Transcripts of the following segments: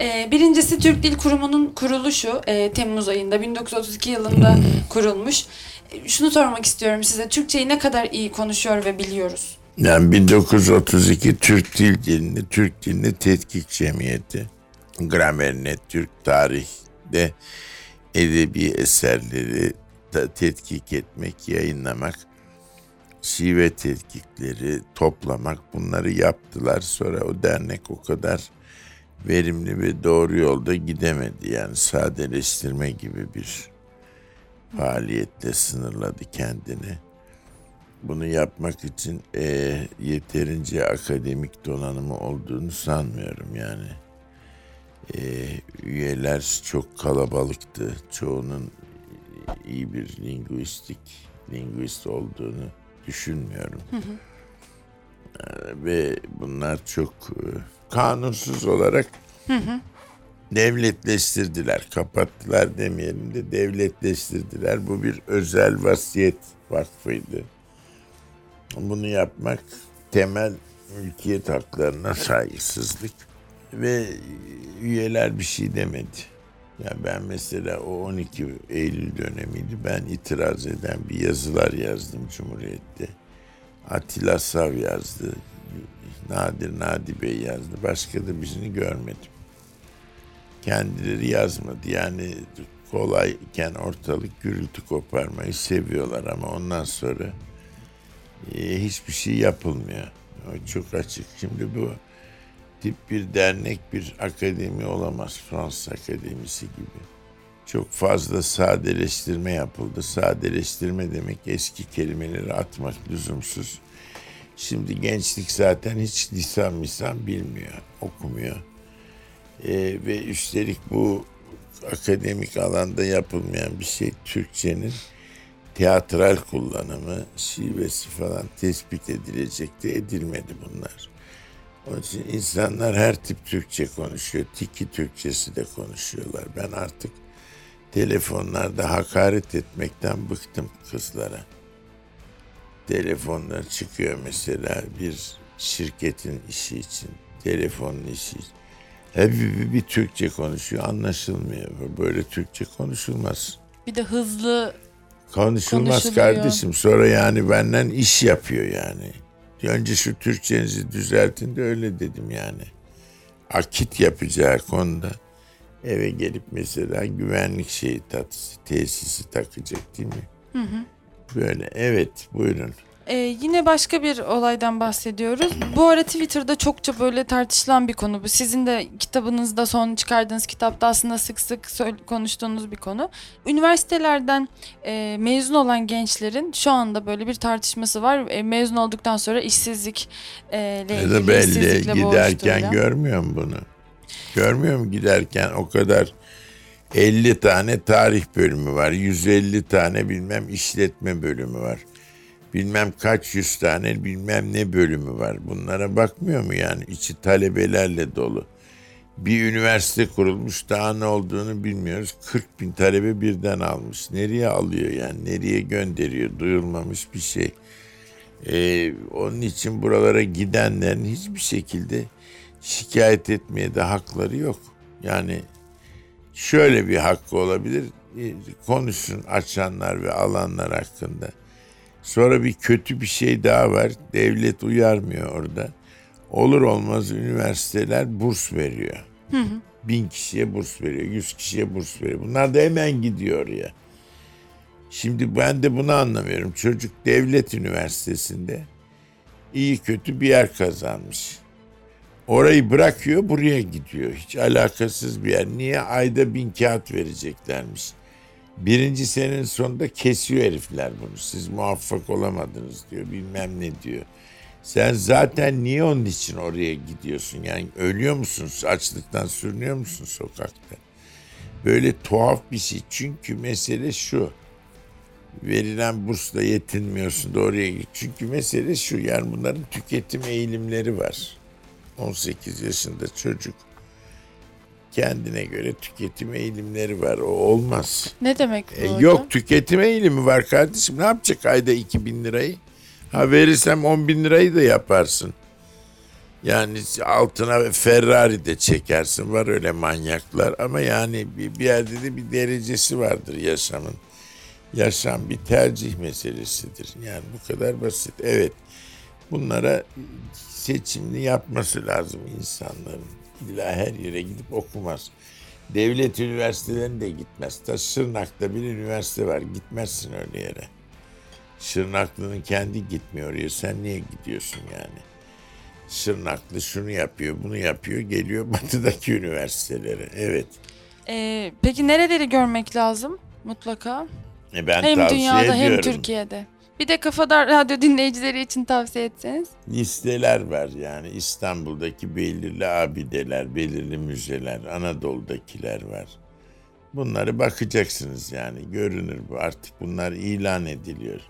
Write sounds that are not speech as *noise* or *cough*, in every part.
Ee, birincisi Türk Dil Kurumu'nun kuruluşu e, Temmuz ayında 1932 yılında kurulmuş. E, şunu sormak istiyorum size. Türkçeyi ne kadar iyi konuşuyor ve biliyoruz? Yani 1932 Türk Dil Dilini, Türk Dilini Tetkik Cemiyeti, Gramernet, Türk Tarih'de edebi eserleri da tetkik etmek, yayınlamak, şive tetkikleri toplamak bunları yaptılar. Sonra o dernek o kadar verimli ve doğru yolda gidemedi. Yani sadeleştirme gibi bir faaliyette sınırladı kendini. Bunu yapmak için e, yeterince akademik donanımı olduğunu sanmıyorum yani. E, üyeler çok kalabalıktı. Çoğunun iyi bir linguistik, linguist olduğunu düşünmüyorum. Hı hı. Ve bunlar çok e, kanunsuz olarak hı hı. devletleştirdiler. Kapattılar demeyelim de devletleştirdiler. Bu bir özel vasiyet vakfıydı. Bunu yapmak temel mülkiyet haklarına saygısızlık ve üyeler bir şey demedi. Ya ben mesela o 12 Eylül dönemiydi. Ben itiraz eden bir yazılar yazdım Cumhuriyet'te. Atilla Sav yazdı. Nadir Nadi Bey yazdı. Başka da birini görmedim. Kendileri yazmadı. Yani kolayken ortalık gürültü koparmayı seviyorlar ama ondan sonra e, hiçbir şey yapılmıyor. O çok açık. Şimdi bu tip bir dernek bir akademi olamaz. Fransız Akademisi gibi. Çok fazla sadeleştirme yapıldı. Sadeleştirme demek eski kelimeleri atmak lüzumsuz. Şimdi gençlik zaten hiç lisan misan bilmiyor, okumuyor. Ee, ve üstelik bu akademik alanda yapılmayan bir şey Türkçenin teatral kullanımı, şivesi falan tespit edilecekti, edilmedi bunlar. Onun için insanlar her tip Türkçe konuşuyor. Tiki Türkçesi de konuşuyorlar. Ben artık telefonlarda hakaret etmekten bıktım kızlara. Telefonlar çıkıyor mesela bir şirketin işi için, telefonun işi için. Hep bir, bir Türkçe konuşuyor, anlaşılmıyor. Böyle Türkçe konuşulmaz. Bir de hızlı Konuşulmaz kardeşim. Sonra yani benden iş yapıyor yani. Önce şu Türkçenizi düzeltin de öyle dedim yani. Akit yapacağı konuda eve gelip mesela güvenlik şeyi tatlısı, tesisi takacak değil mi? Hı hı. Böyle evet buyurun. Ee, yine başka bir olaydan bahsediyoruz. Bu ara Twitter'da çokça böyle tartışılan bir konu bu. Sizin de kitabınızda son çıkardığınız kitapta aslında sık sık konuştuğunuz bir konu. Üniversitelerden e, mezun olan gençlerin şu anda böyle bir tartışması var. E, mezun olduktan sonra işsizlik e, ile ilgili belli giderken görmüyor mu bunu? Görmüyor mu giderken o kadar 50 tane tarih bölümü var. 150 tane bilmem işletme bölümü var bilmem kaç yüz tane bilmem ne bölümü var. Bunlara bakmıyor mu yani? İçi talebelerle dolu. Bir üniversite kurulmuş daha ne olduğunu bilmiyoruz. 40 bin talebe birden almış. Nereye alıyor yani? Nereye gönderiyor? Duyulmamış bir şey. Ee, onun için buralara gidenlerin hiçbir şekilde şikayet etmeye de hakları yok. Yani şöyle bir hakkı olabilir. Konuşsun açanlar ve alanlar hakkında. Sonra bir kötü bir şey daha var. Devlet uyarmıyor orada. Olur olmaz üniversiteler burs veriyor. Hı hı. Bin kişiye burs veriyor, yüz kişiye burs veriyor. Bunlar da hemen gidiyor ya. Şimdi ben de bunu anlamıyorum. Çocuk devlet üniversitesinde iyi kötü bir yer kazanmış. Orayı bırakıyor buraya gidiyor. Hiç alakasız bir yer. Niye ayda bin kağıt vereceklermiş? Birinci senenin sonunda kesiyor herifler bunu. Siz muvaffak olamadınız diyor. Bilmem ne diyor. Sen zaten niye onun için oraya gidiyorsun? Yani ölüyor musun? Açlıktan sürünüyor musun sokakta? Böyle tuhaf bir şey. Çünkü mesele şu. Verilen bursla yetinmiyorsun da oraya git. Çünkü mesele şu. Yani bunların tüketim eğilimleri var. 18 yaşında çocuk kendine göre tüketim eğilimleri var. O olmaz. Ne demek bu? E, yok tüketim eğilimi var kardeşim. Ne yapacak ayda 2 bin lirayı? Ha verirsem 10 bin lirayı da yaparsın. Yani altına Ferrari de çekersin. Var öyle manyaklar ama yani bir, bir yerde de bir derecesi vardır yaşamın. Yaşam bir tercih meselesidir. Yani bu kadar basit. Evet. Bunlara seçimini yapması lazım insanların. İlla her yere gidip okumaz. Devlet üniversitelerine de gitmez. Ta Şırnak'ta bir üniversite var. Gitmezsin öyle yere. Şırnaklı'nın kendi gitmiyor oraya. Sen niye gidiyorsun yani? Şırnaklı şunu yapıyor, bunu yapıyor. Geliyor *laughs* batıdaki üniversitelere. Evet. Ee, peki nereleri görmek lazım mutlaka? E ben hem tavsiye dünyada ediyorum. hem Türkiye'de. Bir de Kafadar Radyo dinleyicileri için tavsiye etseniz. listeler var yani İstanbul'daki belirli abideler, belirli müzeler, Anadolu'dakiler var. Bunları bakacaksınız yani görünür bu artık bunlar ilan ediliyor.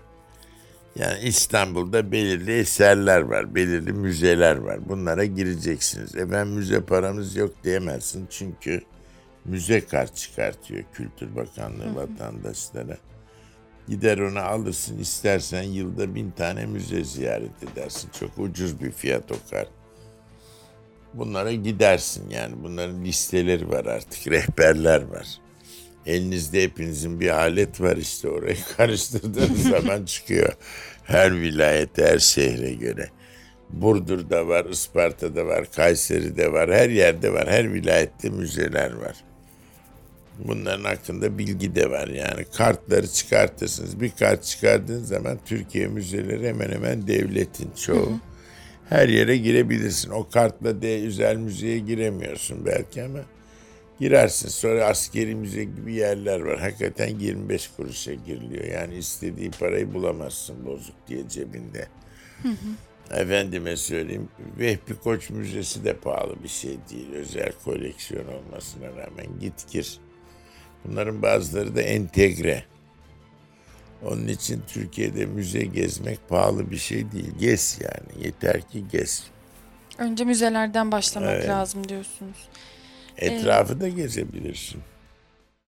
Yani İstanbul'da belirli eserler var, belirli müzeler var. Bunlara gireceksiniz. E ben müze paramız yok diyemezsin çünkü müze kart çıkartıyor Kültür Bakanlığı vatandaşlara. Gider onu alırsın istersen yılda bin tane müze ziyaret edersin. Çok ucuz bir fiyat o kart. Bunlara gidersin yani. Bunların listeleri var artık. *laughs* Rehberler var. Elinizde hepinizin bir alet var işte orayı *laughs* karıştırdığınız zaman çıkıyor. Her vilayete, her şehre göre. Burdur'da var, Isparta'da var, Kayseri'de var, her yerde var. Her vilayette müzeler var. Bunların hakkında bilgi de var yani. Kartları çıkartırsınız. Bir kart çıkardığınız zaman Türkiye müzeleri hemen hemen devletin çoğu. Her yere girebilirsin. O kartla de özel müzeye giremiyorsun belki ama girersin. Sonra askeri müze gibi yerler var. Hakikaten 25 kuruşa giriliyor. Yani istediği parayı bulamazsın bozuk diye cebinde. Efendime söyleyeyim Vehbi Koç Müzesi de pahalı bir şey değil. Özel koleksiyon olmasına rağmen git gir. Bunların bazıları da entegre. Onun için Türkiye'de müze gezmek pahalı bir şey değil. Gez yani. Yeter ki gez. Önce müzelerden başlamak Evet. lazım diyorsunuz. Etrafı da gezebilirsin.